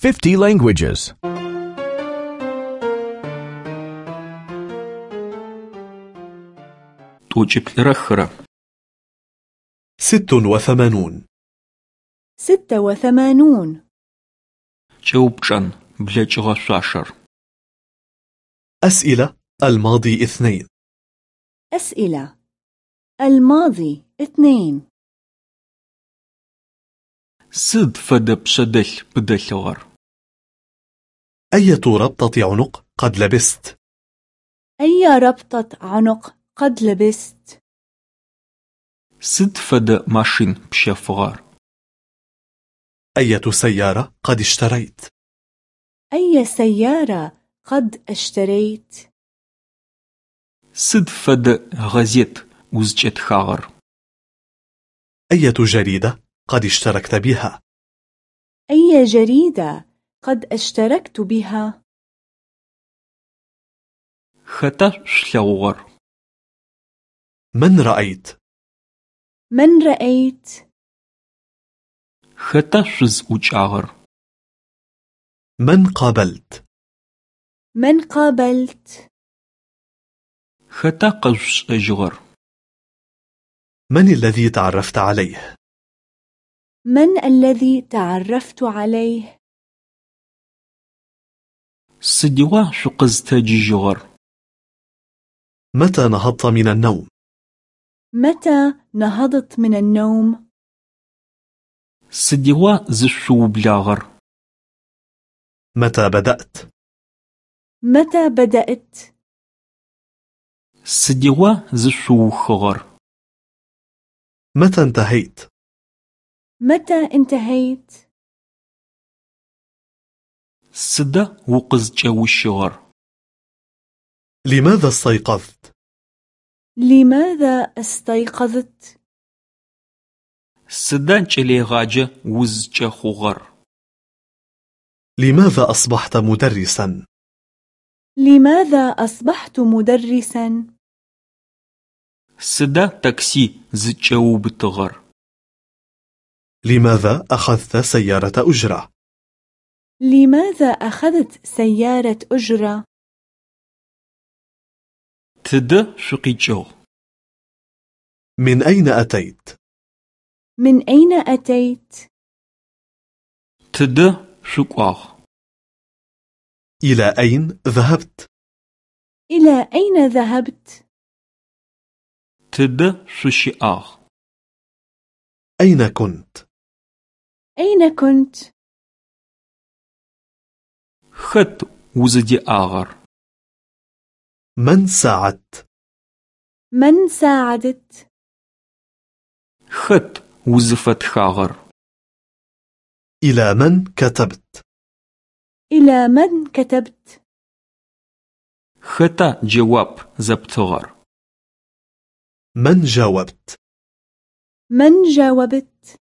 50 languages. 200 خرا ست وثمانون ستة وثمانون جاوبشان بلاجغا شاشر أسئلة الماضي اثنين أسئلة الماضي اثنين سد فد بشدل بدلغر أية ربطة عنق قد لبست؟ أي ربطة عنق قد لبست؟ سد فد ماشين بشفغار أية سيارة قد اشتريت؟ أي سيارة قد اشتريت؟ سد فد غازيت وزجت خاغر أية جريدة قد اشتركت بها؟ أي جريدة قد اشتركت بها؟ خطا شلوغر من رأيت؟ من رأيت؟ خطا شز وجاغر من قابلت؟ من قابلت؟ خطا قوش أجغر من الذي تعرفت عليه؟ من الذي تعرفت عليه؟ سدوا شقز تجيجغر متى نهضت من النوم؟ متى نهضت من النوم؟ سدوا زشو بلاغر متى بدأت؟ متى بدأت؟ سدوا زشو خغر متى انتهيت؟ متى انتهيت؟ وقز جوشغر لماذا استيقظت؟ لماذا استيقظت؟ سدا جليغاجة وزجة خغر لماذا أصبحت مدرسا؟ لماذا أصبحت مدرسا؟ سدا تاكسي زجو بتغر لماذا أخذت سيارة أجرة؟ لماذا أخذت سيارة أجرة؟ تد شقيجو من أين أتيت؟ من أين أتيت؟ تد شقاغ إلى أين ذهبت؟ إلى أين ذهبت؟ تد ششياغ أين كنت؟ أين كنت؟ خط وزدي آغر من ساعدت؟ من ساعدت؟ خط وزفت خاغر إلى من كتبت؟ إلى من كتبت؟ خطا جواب زبتغر من جاوبت؟ من جاوبت؟